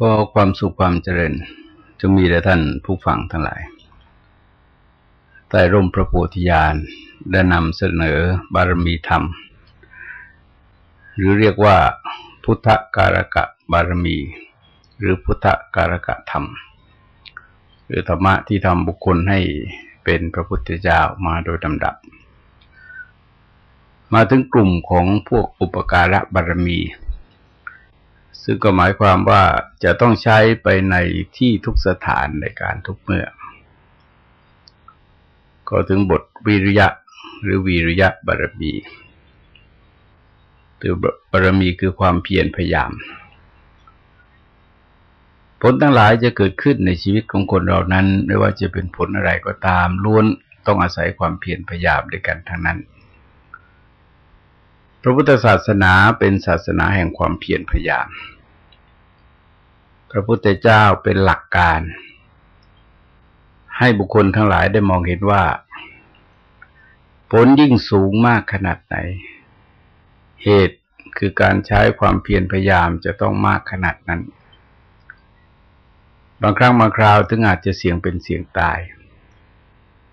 ก็ความสุขความเจริญจะมีแด่ท่านผู้ฟังทั้งหลาย ใต้ร่มพระโพธิญาณได้นำเสนอบารมีธรรม หรือเรียกว่าพุทธการกะบารมี หรือพุทธการกะธรรม หรือธรรมะที่ทำบุคคลให้เป็นพระพุทธเจ้ามาโดยลำดับ มาถึงกลุ่มของพวกอุปการะบารมี ซึ่งก็หมายความว่าจะต้องใช้ไปในที่ทุกสถานในการทุกเมื่อ ก็ถึงบทวิริยะหรือวิริยะบารมีหรือบารมีคือความเพียรพยายาม ผลทั้งหลายจะเกิดขึ้นในชีวิตของคนเรานั้น ไม่ว่าจะเป็นผลอะไรก็ตามล้วนต้องอาศัยความเพียรพยายามด้วยกันทั้งนั้น พระพุทธศาสนาเป็นศาสนาแห่งความเพียรพยายาม ระพุทธเจ้าเป็นหลักการ ให้บุคคลทั้งหลายได้มองเห็นว่า ผลยิ่งสูงมากขนาดไหน เหตุคือการใช้ความเพียรพยายามจะต้องมากขนาดนั้น บางครั้งบางคราวถึงอาจจะเสี่ยงเป็นเสี่ยงตาย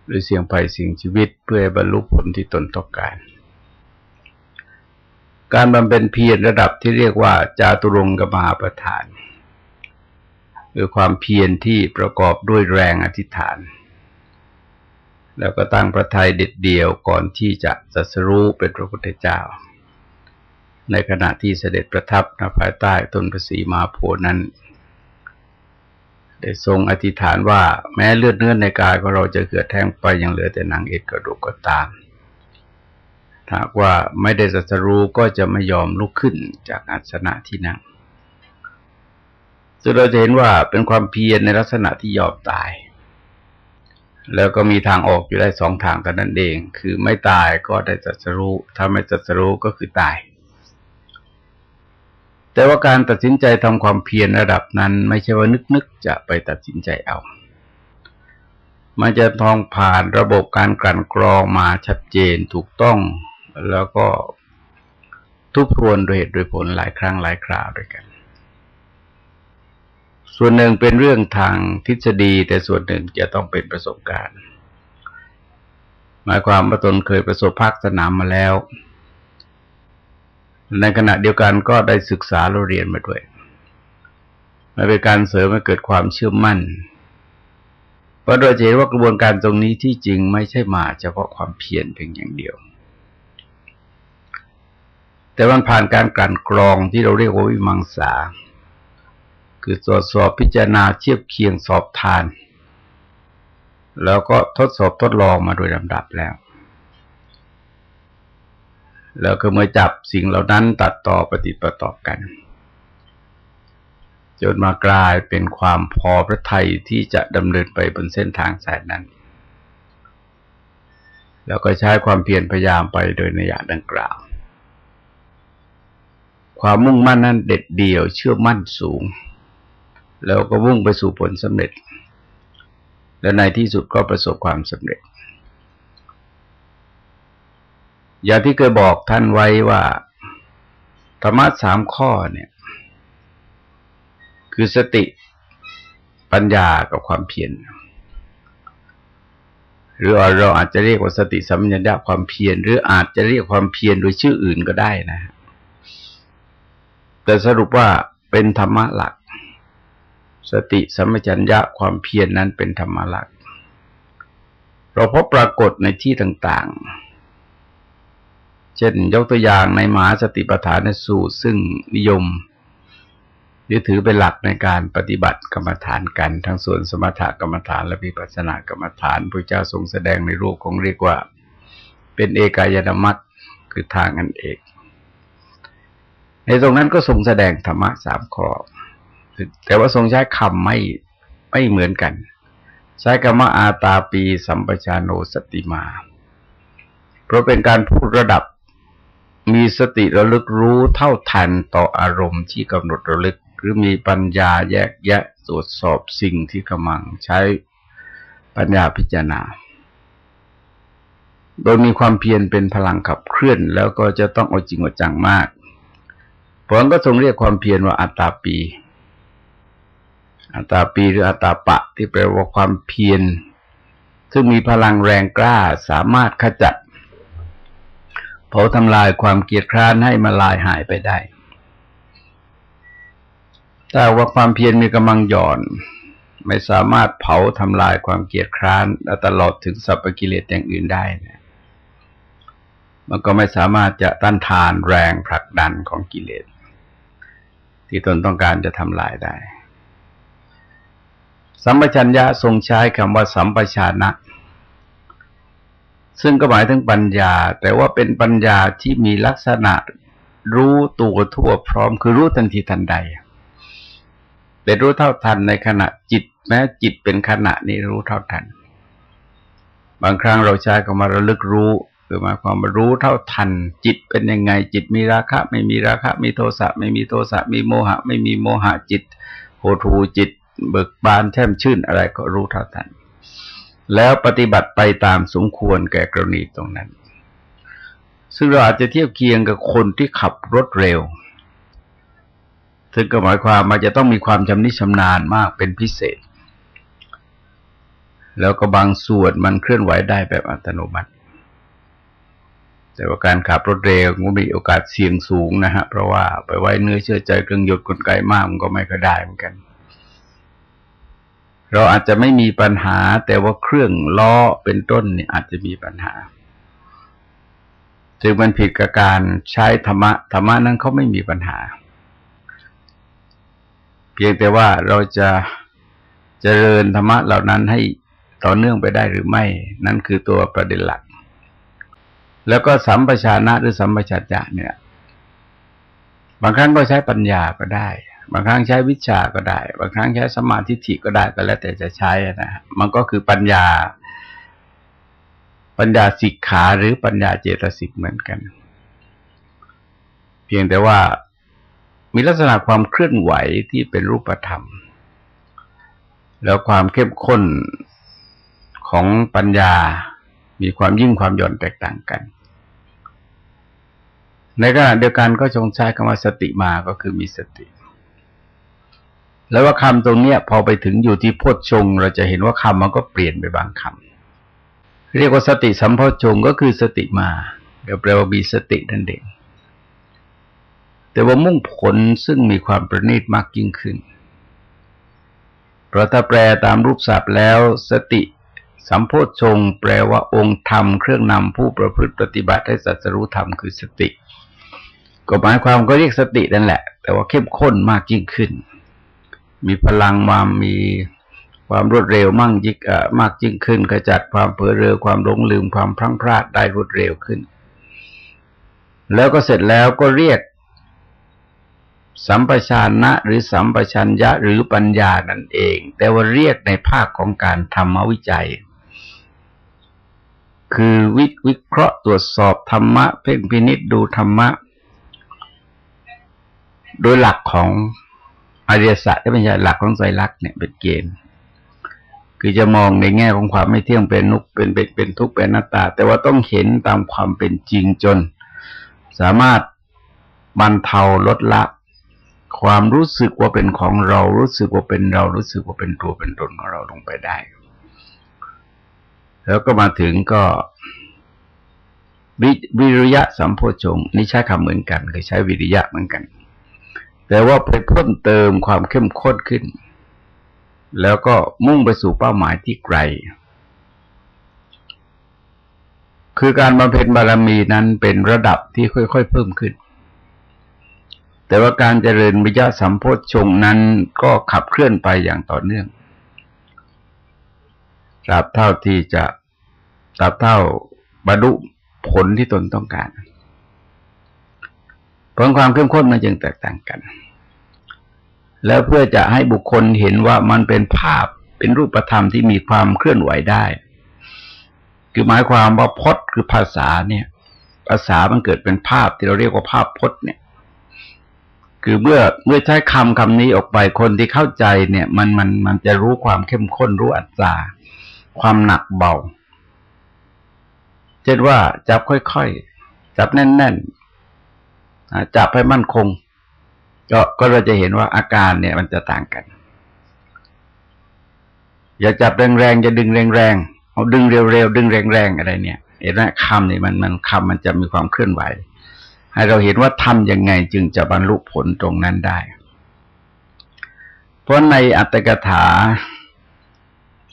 หรือเสี่ยงภัยสิ่งชีวิตเพื่อบรรลุผลที่ตนต้องการการบำเพ็ญเพียรระดับที่เรียกว่าจาตุรงกมาประธาน คือความเพียรที่ประกอบด้วยแรงอธิษฐาน แล้วก็ตั้งพระทัยเด็ดเดี่ยวก่อนที่จะสัสรู้เป็นพระพุทธเจ้า ในขณะที่เสด็จประทับณภายใต้ต้นพระศรีมาโพนั้น ได้ทรงอธิษฐานว่าแม้เลือดเนื้อในกายของเราจะเกิดแท้งไปยังเหลือแต่หนังเอ็ดกระดูกก็ตามถ้าว่าไม่ได้สัสรู้ก็จะไม่ยอมลุกขึ้นจากอาสนะที่นั่ง ซึ่งเราจะเห็นว่าเป็นความเพียรในลักษณะที่ยอมตาย แล้วก็มีทางออกอยู่ได้สองทางกันนั่นเอง คือไม่ตายก็ได้จัดสรู้ถ้าไม่จัดสรู้ก็คือตาย แต่ว่าการตัดสินใจทำความเพียรระดับนั้น ไม่ใช่ว่านึกๆจะไปตัดสินใจเอามันจะทองผ่านระบบการกลั่นกรองมาชัดเจนถูกต้อง แล้วก็ทุบทวนโดยเหตุโดยผลหลายครั้งหลายคราวด้วยกัน ส่วนหนึ่งเป็นเรื่องทางทฤษฎี แต่ส่วนหนึ่งจะต้องเป็นประสบการณ์ หมายความว่าตนเคยประสบภาคสนามมาแล้ว ในขณะเดียวกันก็ได้ศึกษาเราเรียนมาด้วยมันเป็นการเสริมให้เกิดความเชื่อมั่นเพราะโดยเห็นว่ากระบวนการตรงนี้ที่จริงไม่ใช่มาเฉพาะความเพียรเพียงอย่างเดียว แต่มันผ่านการกลั่นกรองที่เราเรียกว่าวิมังสา คือตรวจสอบพิจารณาเทียบเคียงสอบทาน แล้วก็ทดสอบทดลองมาโดยลำดับแล้ว แล้วก็เมื่อจับสิ่งเหล่านั้นตัดต่อปฏิปต่อกัน จนมากลายเป็นความพอพระทัยที่จะดำเนินไปบนเส้นทางสายนั้น แล้วก็ใช้ความเพียรพยายามไปโดยในอย่างดังกล่าวความมุ่งมั่นนั้นเด็ดเดี่ยวเชื่อมั่นสูง แล้วก็วุ่งไปสู่ผลสำเร็จ และในที่สุดก็ประสบความสำเร็จ อย่างที่เคยบอกท่านไว้ว่าธรรมะสามข้อเนี่ย คือสติปัญญากับความเพียรหรือเราอาจจะเรียกว่าสติสัมปชัญญะความเพียรหรืออาจจะเรียกความเพียรโดยชื่ออื่นก็ได้นะ แต่สรุปว่าเป็นธรรมะหลัก สติสัมปชัญญะความเพียรนนั้นเป็นธรรมลักษณ์เราพบปรากฏในที่ต่างๆ เช่นยกตัวอย่างในมหาสติปัฏฐานสูตรซึ่งนิยมยึดถือเป็นหลักในการปฏิบัติกรรมฐานกันทั้งส่วนสมถกรรมฐานและวิปัสสนากรรมฐานพระเจ้าทรงแสดงในรูปของเรียกว่า เป็นเอกายนามัตคือทางอันเอก ในตรงนั้นก็ทรงแสดงธรรมะสามข้อ แต่ว่าทรงใช้คำไม่ไม่เหมือนกัน ใช้คำว่าอาตาปีสัมปชาโนสติมา เพราะเป็นการพูดระดับมีสติระลึกรู้เท่าทันต่ออารมณ์ที่กำหนดระลึก หรือมีปัญญาแยกแยะตรวจสอบสิ่งที่กำลังใช้ปัญญาพิจารณา โดยมีความเพียรเป็นพลังขับเคลื่อน แล้วก็จะต้องเอาจริงเอาจังมาก เพราะนั้นก็ทรงเรียกความเพียรว่าอัตตาปี อัตตาปีหรืออัตตาปะที่แปลว่าความเพียร ซึ่งมีพลังแรงกล้าสามารถขจัดเผาทำลายความเกียดคร้านให้มาลายหายไปได้แต่ว่าความเพียรมีกำลังหย่อน ไม่สามารถเผาทำลายความเกียดคร้านและตลอดถึงสัพพกิเลสอย่างอื่นได้นะมันก็ไม่สามารถจะต้านทานแรงผลักดันของกิเลส ที่ตนต้องการจะทำลายได้ สัมปชัญญะทรงใช้คำว่าสัมปชานะ ซึ่งก็หมายถึงปัญญา แต่ว่าเป็นปัญญาที่มีลักษณะรู้ตัวทั่วพร้อม คือรู้ทันทีทันใดเป็นรู้เท่าทันในขณะจิตแม้จิตเป็นขณะนี้รู้เท่าทัน บางครั้งเราใช้คำว่าระลึกรู้คือหมายความว่ารู้เท่าทัน จิตเป็นยังไง จิตมีราคะ ไม่มีราคะ มีโทสะไม่มีโทสะมีโมหะ ไม่มีโมหะจิตโหทูจิต เบิกบานแช่มชื่นอะไรก็รู้เท่าทัน แล้วปฏิบัติไปตามสมควรแก่กรณีตรงนั้น ซึ่งเราอาจจะเทียบเคียงกับคนที่ขับรถเร็ว ซึ่งก็หมายความมันจะต้องมีความชำนิชำนาญมากเป็นพิเศษ แล้วก็บางส่วนมันเคลื่อนไหวได้แบบอัตโนมัติ แต่ว่าการขับรถเร็วมันมีโอกาสเสี่ยงสูงนะฮะ เพราะว่าไปไว้เนื้อเชื่อใจเครื่องยนต์กลไกมากมันก็ไม่ก็ได้เหมือนกัน เราอาจจะไม่มีปัญหา แต่ว่าเครื่องล้อเป็นต้นเนี่ยอาจจะมีปัญหาจึงมันผิดกับการใช้ธรรมะธรรมะนั้นเขาไม่มีปัญหา เพียงแต่ว่าเราจะจะเจริญธรรมะเหล่านั้นให้ต่อเนื่องไปได้หรือไม่ นั่นคือตัวประเด็นหลัก แล้วก็สัมปชานะหรือสัมปชัญญะเนี่ย บางครั้งก็ใช้ปัญญาก็ได้ บางครั้งใช้วิชาก็ได้ บางครั้งใช้สมาธิิก็ได้ก็แล้วแต่จะใช้นะมันก็คือปัญญา ปัญญาสิกขาหรือปัญญาเจตสิกเหมือนกัน เพียงแต่ว่ามีลักษณะความเคลื่อนไหวที่เป็นรูปธรรม แล้วความเข้มข้นของปัญญา มีความยิ่งความหย่อนแตกต่างกัน ในขณะเดียวกันก็จงใช้คำว่าสติมาก็คือมีสติ แล้วว่าคำตรงเนี้ยพอไปถึงอยู่ที่โพชง เราจะเห็นว่าคำมันก็เปลี่ยนไปบางคำเรียกว่าสติสัมโพชงก็คือสติมาเดี๋ยวแปลว่ามีสตินั่นเองแต่ว่ามุ่งผลซึ่งมีความประณีตมากยิ่งขึ้น เพราะถ้าแปลตามรูปศัพท์แล้ว สติสัมโพชฌงแปลว่าองค์ธรรมเครื่องนำผู้ประพฤติปฏิบัติให้สัจรู้ธรรมคือสติ ก็หมายความก็เรียกสตินั่นแหละ แต่ว่าเข้มข้นมากยิ่งขึ้น มีพลังมามีความรวดเร็วมั่งยิ่งมากยิ่งขึ้นขจัดความเผลอเรือความหลงลืมความพลั้งพลาดได้รวดเร็วขึ้น แล้วก็เสร็จแล้วก็เรียก สัมปชานะหรือสัมปชัญญะหรือปัญญานั่นเอง แต่ว่าเรียกในภาคของการธรรมวิจัย คือวิวิเคราะห์ตรวจสอบธรรมะ เพ่งพินิษดูธรรมะ โดยหลักของ อริยสัจที่เป็นหลักของไตรลักษณ์เนี่ยเป็นเกณฑ์คือจะมองในแง่ของความไม่เที่ยงเป็นนุกเป็นเป็นเป็นทุกข์เป็นหน้าตา แต่ว่าต้องเห็นตามความเป็นจริงจน สามารถบรรเทาลดละ ความรู้สึกว่าเป็นของเรา รู้สึกว่าเป็นเรา รู้สึกว่าเป็นตัวเป็นตนของเราลงไปได้ แล้วก็มาถึงก็วิริยะสัมโพชงนี่ใช้คำเหมือนกันคือใช้วิริยะเหมือนกัน แต่ว่าไปเพิ่มเติมความเข้มข้นขึ้น แล้วก็มุ่งไปสู่เป้าหมายที่ไกล คือการบำเพ็ญบารมีนั้นเป็นระดับที่ค่อยๆเพิ่มขึ้น แต่ว่าการเจริญวิญญาสัมโพชฌงนั้นก็ขับเคลื่อนไปอย่างต่อเนื่องตราบเท่าที่จะตราบเท่าบรรลุผลที่ตนต้องการ ผลความเข้มข้นมันจึงแตกต่างกัน แล้วเพื่อจะให้บุคคลเห็นว่ามันเป็นภาพเป็นรูปธรรมที่มีความเคลื่อนไหวได้ คือหมายความว่าพจน์คือภาษาเนี่ย ภาษามันเกิดเป็นภาพที่เราเรียกว่าภาพพจน์เนี่ย คือเมื่อเมื่อใช้คำคำนี้ออกไปคนที่เข้าใจเนี่ย มันมันมันจะรู้ความเข้มข้นรู้อัตราความหนักเบาเช่นว่าจับค่อยๆ จับแน่น จับให้มั่นคง ก็ก็เราจะเห็นว่าอาการเนี่ยมันจะต่างกัน อย่าจับแรงๆจะดึงแรงๆเอาดึงเร็วๆดึงแรงๆอะไรเนี่ย เห็นไหมคำนี่มันมันคำมันจะมีความเคลื่อนไหว ให้เราเห็นว่าทำยังไงจึงจะบรรลุผลตรงนั้นได้ เพราะในอัตถกถา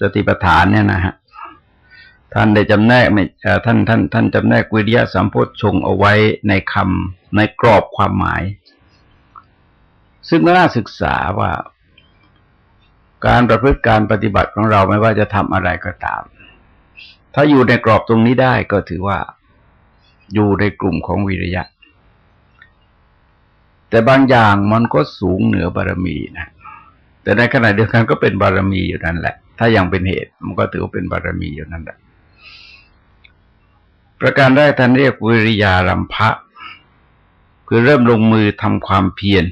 สติปัฏฐานเนี่ยนะฮะท่านได้จำแนกไม่ท่านท่านท่านจำแนกวิริยะสัมโพชฌงเอาไว้ในคำ ในกรอบความหมาย ซึ่งน่าศึกษาว่า การประพฤติการปฏิบัติของเราไม่ว่าจะทำอะไรก็ตาม ถ้าอยู่ในกรอบตรงนี้ได้ก็ถือว่า อยู่ในกลุ่มของวิริยะ แต่บางอย่างมันก็สูงเหนือบารมีนะ แต่ในขณะเดียวกันก็เป็นบารมีอยู่นั่นแหละ ถ้ายังเป็นเหตุมันก็ถือว่าเป็นบารมีอยู่นั่นแหละประการแรกท่านเรียกวิริยาลัมภะ คือเริ่มลงมือทำความเพียร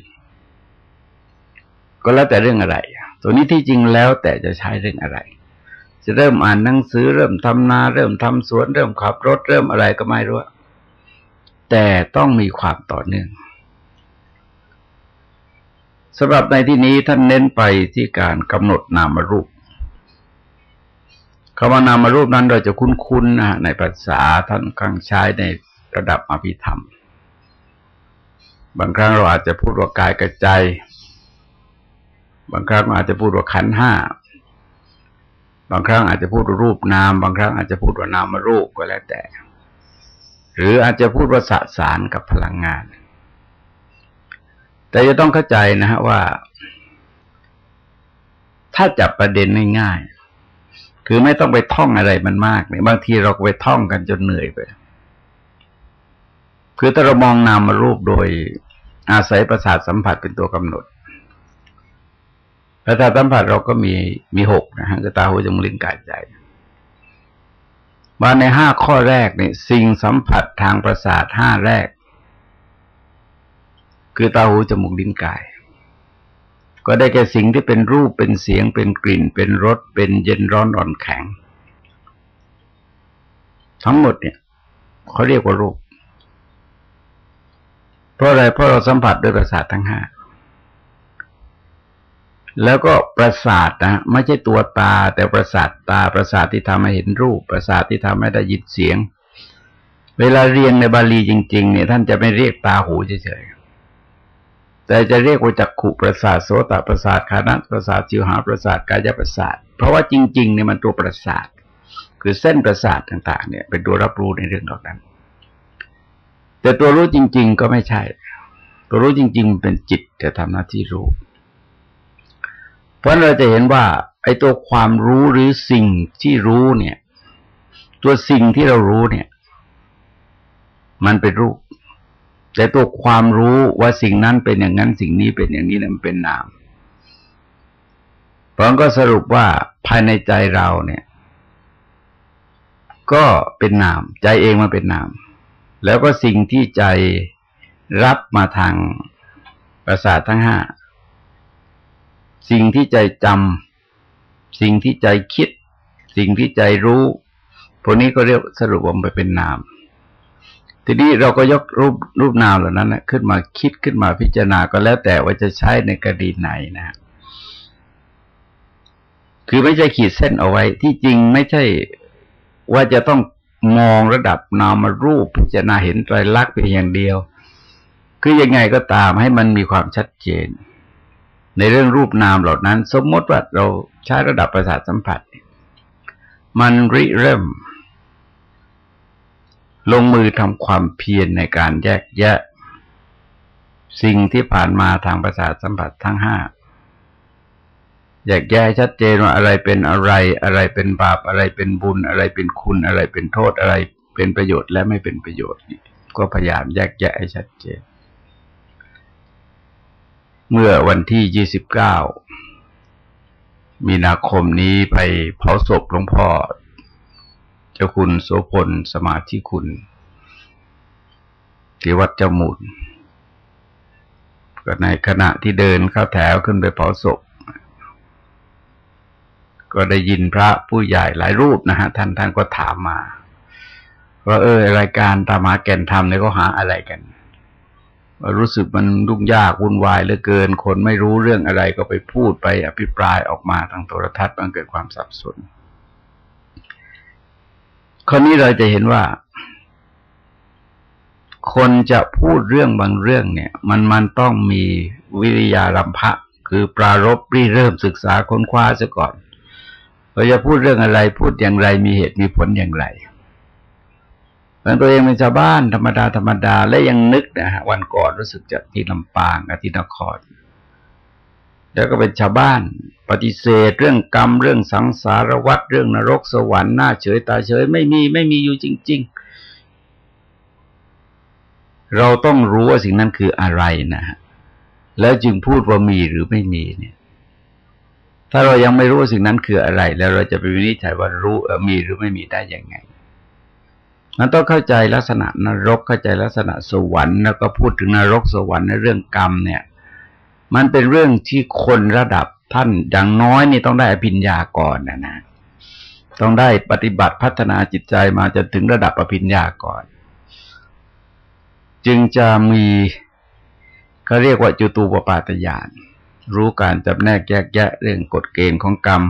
ก็แล้วแต่เรื่องอะไร ตัวนี้ที่จริงแล้วแต่จะใช้เรื่องอะไร จะเริ่มอ่านหนังสือ เริ่มทำนา เริ่มทำสวน เริ่มขับรถ เริ่มอะไรก็ไม่รู้ แต่ต้องมีความต่อเนื่องสำหรับในที่นี้ท่านเน้นไปที่การกำหนดนามรูปคำว่านามรูปนั้นเราจะคุ้นๆนะในภาษาท่านกลางใช้ในระดับอภิธรรม บางครั้งเราอาจจะพูดว่ากายกับใจ บางครั้งอาจจะพูดว่าขันห้า บางครั้งอาจจะพูดว่ารูปนาม บางครั้งอาจจะพูดว่านามรูปก็แล้วแต่ หรืออาจจะพูดว่าสสารกับพลังงาน แต่จะต้องเข้าใจนะฮะว่า ถ้าจับประเด็นง่ายๆ คือไม่ต้องไปท่องอะไรมันมากเนี่ยบางทีเราไปท่องกันจนเหนื่อยไปคือถ้าเรามองนามรูปโดย อาศัยประสาทสัมผัสเป็นตัวกำหนด ประสาทสัมผัสเราก็มีมีหกนะฮะคือตาหูจมูกลิ้นกายใจมาในห้าข้อแรกเนี่ยสิ่งสัมผัสทางประสาทห้าแรก คือตาหูจมูกลิ้นกาย ก็ได้แก่สิ่งที่เป็นรูปเป็นเสียงเป็นกลิ่น เป็นรสเป็นเย็นร้อนอ่อนแข็ง ทั้งหมดเนี่ยเขาเรียกว่ารูป เพราะอะไรเพราะเราสัมผัสด้วยประสาททั้งห้าแล้วก็ประสาทนะไม่ใช่ตัวตา แต่ประสาทตาประสาทที่ทำให้เห็นรูป ประสาทที่ทำให้ได้ยินเสียง เวลาเรียนในบาลีจริง ๆ เนี่ยท่านจะไม่เรียกตาหูเฉยๆแต่จะเรียกว่าจักขุประสาทโสตประสาทคานะประสาทจิวหาประสาทกายประสาท เพราะว่าจริงๆเนี่ยมันตัวประสาท คือเส้นประสาทต่าง ๆ เนี่ยเป็นตัวรับรู้ในเรื่องเหล่านั้น แต่ตัวรู้จริง ๆ ก็ไม่ใช่ ตัวรู้จริง ๆ เป็นจิตจะทำหน้าที่รู้ เพราะเราจะเห็นว่า ไอ้ตัวความรู้หรือสิ่งที่รู้เนี่ย ตัวสิ่งที่เรารู้เนี่ย มันเป็นรูป แต่ตัวความรู้ว่าสิ่งนั้นเป็นอย่างนั้นสิ่งนี้เป็นอย่างนี้นั้นเป็นนามผมก็สรุปว่าภายในใจเราเนี่ย ก็เป็นนาม ใจเองมันเป็นนาม แล้วก็สิ่งที่ใจรับมาทางประสาททั้งห้า สิ่งที่ใจจำ สิ่งที่ใจคิด สิ่งที่ใจรู้ พวกนี้ก็เรียกสรุปว่ามันเป็นนาม ทีนี้เราก็ยกรูปรูปนามเหล่านั้นนะขึ้นมาคิดขึ้นมาพิจารณาก็แล้วแต่ว่าจะใช้ในกรณีไหนนะ คือไม่ใช่ขีดเส้นเอาไว้ ที่จริงไม่ใช่ว่าจะต้อง มองระดับนามรูปพิจารณาเห็นไตรลักษณ์เพียงอย่างเดียว คือยังไงก็ตามให้มันมีความชัดเจน ในเรื่องรูปนามเหล่านั้น สมมติว่าเราใช้ระดับประสาทสัมผัส มันริเริ่ม ลงมือทำความเพียรในการแยกแยะ สิ่งที่ผ่านมาทางประสาทสัมผัสทั้งห้า แยกแยะชัดเจนว่าอะไรเป็นอะไร อะไรเป็นบาปอะไรเป็นบุญ อะไรเป็นคุณอะไรเป็นโทษอะไร เป็นประโยชน์และไม่เป็นประโยชน์ ก็พยายามแยกแยะให้ชัดเจน เมื่อวันที่ยี่สิบเก้ามีนาคมนี้ไปเผาศพหลวงพ่อ เจ้าคุณโสพลสมาธิคุณที่วัดเจ้ามุนก็ในขณะที่เดินเข้าแถวขึ้นไปเผาศพ ก็ได้ยินพระผู้ใหญ่หลายรูปนะฮะท่านท่านก็ถามมา ว่าเออรายการตามาแก่นธรรมเนี่ยก็หาอะไรกันรู้สึกมันยุ่งยากวุ่นวายเหลือเกิน คนไม่รู้เรื่องอะไรก็ไปพูดไปอภิปรายออกมาทางโทรทัศน์มันเกิดความสับสนคราวนี้เราจะเห็นว่า คนจะพูดเรื่องบางเรื่องเนี่ย มันมันต้องมีวิริยาลัมพะ คือปรารบรีเริ่มศึกษาค้นคว้าซะก่อน เราจะพูดเรื่องอะไร พูดอย่างไรมีเหตุมีผลอย่างไรตัวเองเป็นชาวบ้านธรรมดาธรรมดาและยังนึกนะฮะวันก่อนรู้สึกจากที่ลำปางกับที่นคร แล้วก็เป็นชาวบ้านปฏิเสธเรื่องกรรมเรื่องสังสารวัฏเรื่องนรกสวรรค์หน้าเฉยตาเฉยไม่มีไม่มีอยู่จริง ๆ เราต้องรู้ว่าสิ่งนั้นคืออะไรนะฮะแล้วจึงพูดว่ามีหรือไม่มีเนี่ย ถ้าเรายังไม่รู้สิ่งนั้นคืออะไร แล้วเราจะไปวินิจฉัยว่ารู้มีหรือไม่มีได้ยังไงมันต้องเข้าใจลักษณะนรกเข้าใจลักษณะสวรรค์แล้วก็พูดถึงนรกสวรรค์ในเรื่องกรรมเนี่ย มันเป็นเรื่องที่คนระดับท่านอย่างน้อยนี่ต้องได้อภิญญาก่อนนะนะต้องได้ปฏิบัติพัฒนาจิตใจมาจนถึงระดับอภิญญาก่อน จึงจะมีเขาเรียกว่าจุตูปปาตญาณ รู้การจับแนกแยกแยะเรื่องกฎเกณฑ์ของกรรม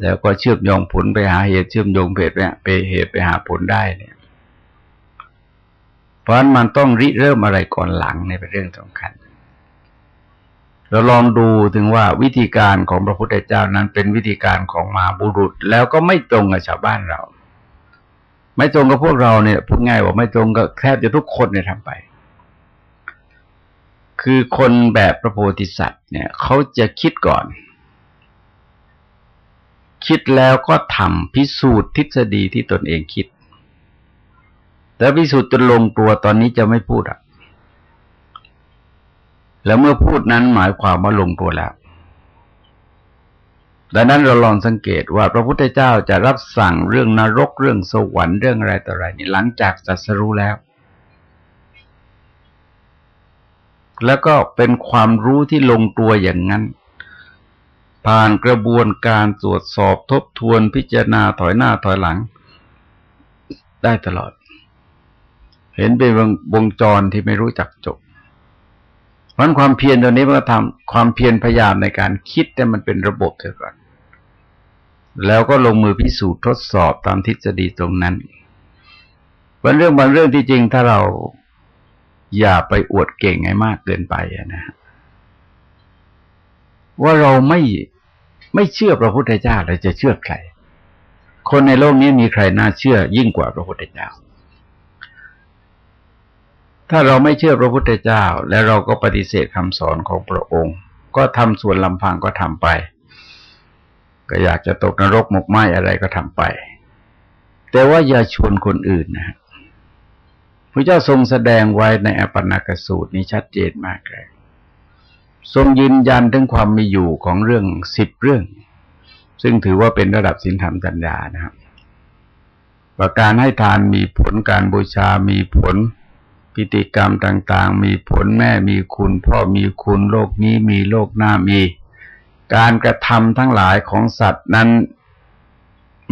แล้วก็เชื่อมโยงผลไปหาเหตุเชื่อมโยงเหตุไปเหตุไปหาผลได้เนี่ย เพราะนั้นมันต้องริเริ่มอะไรก่อนหลังในเป็นเรื่องสำคัญเราลองดูถึงว่าวิธีการของพระพุทธเจ้านั้นเป็นวิธีการของมาบุรุษ แล้วก็ไม่ตรงกับชาวบ้านเรา ไม่ตรงกับพวกเราเนี่ยพูดง่ายว่าไม่ตรงกับแทบจะทุกคนเนี่ยทำไป คือคนแบบพระโพธิสัตว์เนี่ยเขาจะคิดก่อน คิดแล้วก็ทำพิสูจน์ทฤษฎีที่ตนเองคิด แต่พิสูจน์จนลงตัวตอนนี้จะไม่พูดอะแล้วเมื่อพูดนั้นหมายความว่าลงตัวแล้วดังนั้นเราลองสังเกตว่าพระพุทธเจ้าจะรับสั่งเรื่องนรกเรื่องสวรรค์เรื่องอะไรต่ออะไรนี่หลังจากจัสรู้แล้ว แล้วก็เป็นความรู้ที่ลงตัวอย่างนั้น ผ่านกระบวนการตรวจสอบทบทวนพิจารณาถอยหน้าถอยหลัง ได้ตลอด เห็นเป็นวงจรที่ไม่รู้จักจบเพราะความเพียรตัวนี้มันก็ทำความเพียรพยายามในการคิดแต่มันเป็นระบบเสียก่อนแล้วก็ลงมือพิสูจน์ทดสอบตามทฤษฎีตรงนั้นบางเรื่องบางเรื่องที่จริงถ้าเรา อย่าไปอวดเก่งให้มากเกินไปนะว่าเราไม่ไม่เชื่อพระพุทธเจ้าเราจะเชื่อใคร คนในโลกนี้มีใครน่าเชื่อยิ่งกว่าพระพุทธเจ้า ถ้าเราไม่เชื่อพระพุทธเจ้า และเราก็ปฏิเสธคำสอนของพระองค์ ก็ทำส่วนลำพังก็ทำไป ก็อยากจะตกนรกหมกไหมอะไรก็ทำไป แต่ว่าอย่าชวนคนอื่นนะ ระเจ้าทรงแสดงไว้ในอปนากสูตรนี้ชัดเจนมากเลยทรงยืนยันถึงความมีอยู่ของเรื่องสิบเรื่อง ซึ่งถือว่าเป็นระดับสินธรรมจัญญานะครับประการให้ทานมีผลการบูชามีผลพิธีกรรมต่าง ๆ มีผลแม่มีคุณพ่อมีคุณโลกนี้มีโลกหน้ามี การกระทำทั้งหลายของสัตว์นั้น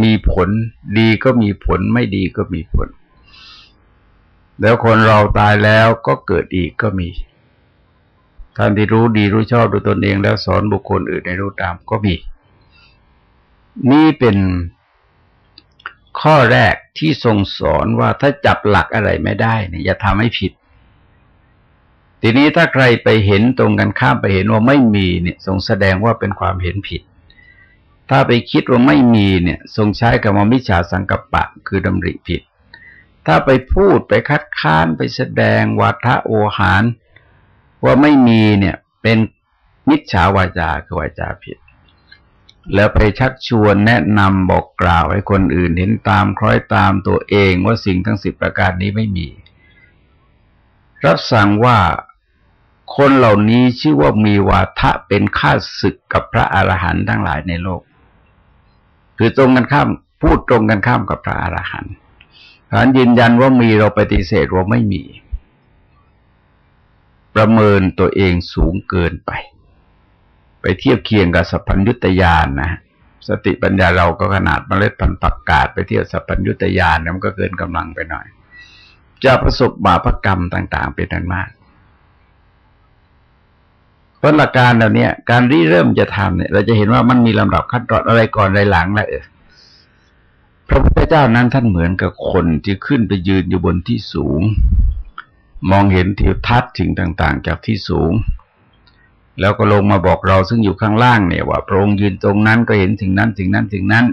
มีผลดีก็มีผลไม่ดีก็มีผล แล้วคนเราตายแล้วก็เกิดอีกก็มีท่านที่รู้ดีรู้ชอบดูตนเองแล้วสอนบุคคลอื่นในรู้ตามก็มี นี่เป็นข้อแรกที่ทรงสอนว่าถ้าจับหลักอะไรไม่ได้เนี่ยอย่าทำให้ผิด ทีนี้ถ้าใครไปเห็นตรงกันข้ามไปเห็นว่าไม่มีเนี่ยทรงแสดงว่าเป็นความเห็นผิด ถ้าไปคิดว่าไม่มีเนี่ย ทรงใช้กับมมิจฉาสังกัปปะ คือดำริผิด ถ้าไปพูดไปคัดค้านไปแสดงวาทะโอหาร ว่าไม่มีเนี่ยเป็นมิจฉาวาจาคือวาจาผิด แล้วไปชักชวนแนะนำบอกกล่าวให้คนอื่นเห็นตามคล้อยตามตัวเองว่าสิ่งทั้งสิบประการนี้ไม่มี รับสั่งว่าคนเหล่านี้ชื่อว่ามีวาทะเป็นข้าศึกกับพระอรหันต์ทั้งหลายในโลก คือตรงกันข้ามพูดตรงกันข้ามกับพระอรหันต์านยืนยันว่ามีเราปฏิเสธว่าไม่มี ประเมินตัวเองสูงเกินไป ไปเทียบเคียงกับสัพพัญญุตยานนะสติปัญญาเราก็ขนาดเมล็ดพันธุ์ผักกาดไปเทียบสัพพัญญุตยานมันก็เกินกำลังไปหน่อย จะประสบบาปกรรมต่าง ๆ เป็นอันมากเพราะหลักการเหล่านี้การริเริ่มจะทำเนี่ย เราจะเห็นว่ามันมีลำดับขั้นตอนอะไรก่อนอะไรหลังแหละ พระพุทธเจ้านั้นท่านเหมือนกับคนที่ขึ้นไปยืนอยู่บนที่สูง มองเห็นทิวทัศน์สิ่งต่าง ๆ จากที่สูง แล้วก็ลงมาบอกเราซึ่งอยู่ข้างล่างเนี่ยว่าพระองค์ยืนตรงนั้นก็เห็นสิ่งนั้นสิ่งนั้นสิ่งนั้น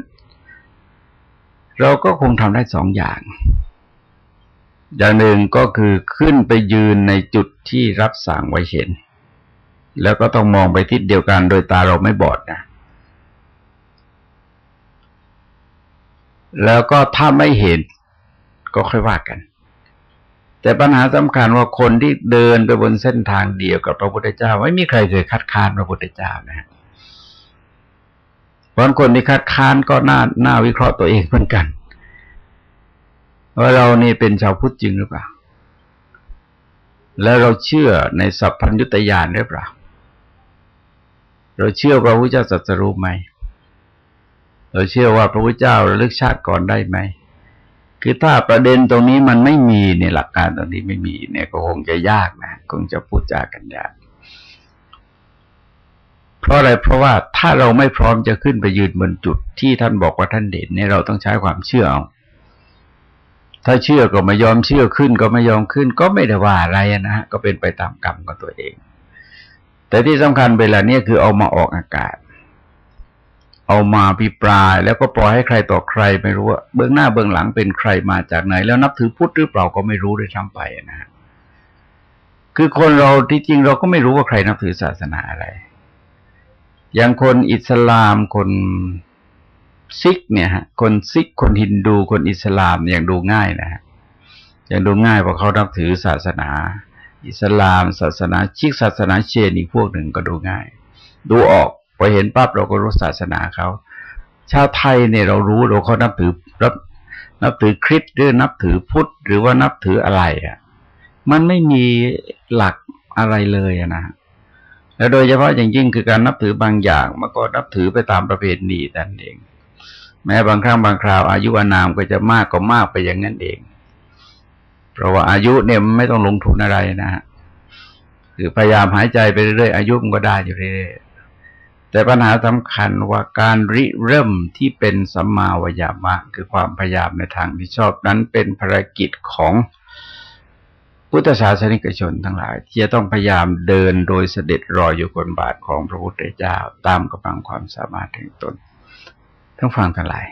เราก็คงทำได้สองอย่าง อย่างหนึ่งก็คือขึ้นไปยืนในจุดที่รับสั่งไว้เห็น แล้วก็ต้องมองไปทิศเดียวกันโดยตาเราไม่บอดนะ แล้วก็ถ้าไม่เห็นก็ค่อยว่ากัน แต่ปัญหาสำคัญว่าคนที่เดินไปบนเส้นทางเดียวกับพระพุทธเจ้า ไม่มีใครเคยคัดค้านพระพุทธเจ้านะฮะเพราะคนที่คัดค้านก็น่าน่าวิเคราะห์ตัวเองเหมือนกันว่าเรานี่เป็นชาวพุทธจริงหรือเปล่า แล้วเราเชื่อในสัพพัญญุตยานหรือเปล่า เราเชื่อพระพุทธเจ้าสัจรู้ไหม เราเชื่อว่าพระพุทธเจ้าระลึกชาติก่อนได้ไหมคือถ้าประเด็นตรงนี้มันไม่มีในหลักการตรงนี้ไม่มีเนี่ยก็คงจะยากนะคงจะพูดจากันยากเพราะอะไรเพราะว่าถ้าเราไม่พร้อมจะขึ้นไปยืนบนจุดที่ท่านบอกว่าท่านเด่นเนี่ยเราต้องใช้ความเชื่อเอาถ้าเชื่อก็ไม่ยอมเชื่อขึ้นก็ไม่ยอมขึ้น ก็ไม่ได้ว่าอะไรนะฮะก็เป็นไปตามกรรมของตัวเอง แต่ที่สำคัญเวลาเนี้ยคือเอามาออกอากาศ เอามาพิปรายแล้วก็ปล่อยให้ใครต่อใครไม่รู้ว่าเบื้องหน้าเบื้องหลังเป็นใครมาจากไหน แล้วนับถือพุทธหรือเปล่าก็ไม่รู้ด้วยซ้ำไปนะฮะคือคนเราที่จริงเราก็ไม่รู้ว่าใครนับถือศาสนาอะไร อย่างคนอิสลามคนซิกเนี่ยฮะคนซิกคนฮินดูคนอิสลามอย่างดูง่ายนะฮะอย่างดูง่ายเพราะเขานับถือศาสนา อิสลาม ศาสนาชิกศาสนาเชนอีกพวกหนึ่งก็ดูง่าย ดูออก พอเห็นปั๊บเราก็รู้ศาสนาเขาชาวไทยเนี่ยเรารู้เราเขานับถือรับนับถือคริสต์หรือนับถือพุทธหรือว่านับถืออะไรอะ มันไม่มีหลักอะไรเลยนะแล้วโดยเฉพาะอย่างยิ่งคือการนับถือบางอย่างมันก็นับถือไปตามประเพณีนั่นเอง แม้บางครั้งบางคราว อายุอานามก็จะมากก็มากไปอย่างนั้นเอง เพราะว่าอายุเนี่ยมันไม่ต้องลงทุนอะไรนะฮะคือพยายามหายใจไปเรื่อยๆอายุมันก็ได้อยู่เรื่อย แต่ปัญหาสำคัญว่าการริเริ่มที่เป็นสัมมาวยามะ คือความพยายามในทางที่ชอบนั้นเป็นภารกิจของพุทธศาสนิกชนทั้งหลาย ที่จะต้องพยายามเดินโดยเสด็จรอยอยู่บนบาทของพระพุทธเจ้าตามกำลังความสามารถแห่งตน ทั้งฟังทั้งหลาย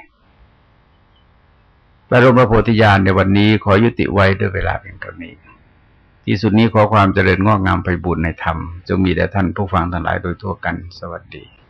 บรมพระโพธิญาณในวันนี้ขอยุติไว้ด้วยเวลาเพียงเท่านี้ ที่สุดนี้ขอความเจริญงอกงามไปบุญในธรรมจงมีแด่ท่านผู้ฟังทั้งหลายโดยทั่วกันสวัสดี